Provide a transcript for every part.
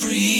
Breathe.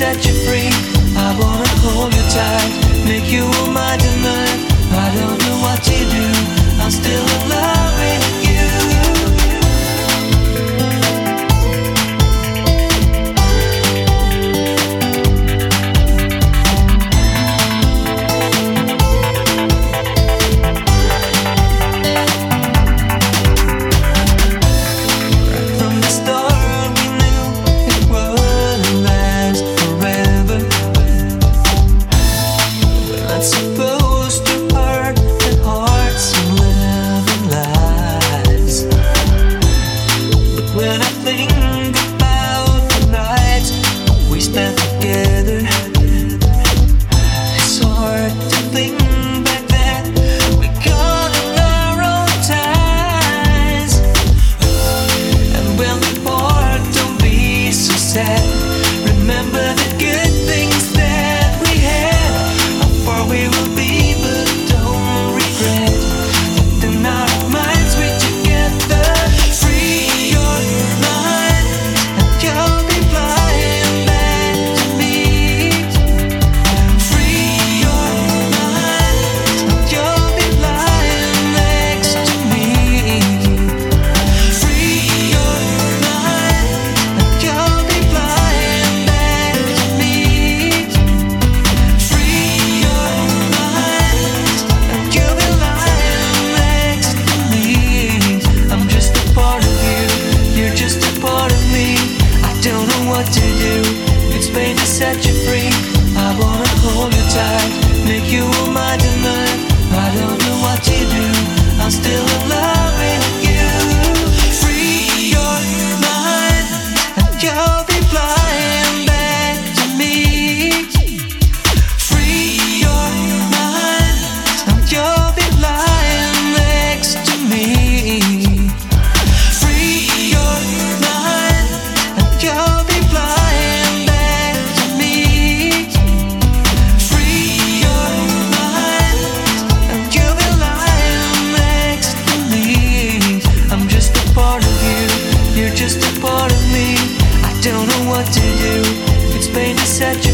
set you free. I wanna hold you tight, make you all mine tonight. I don't know what to do. I'm still. said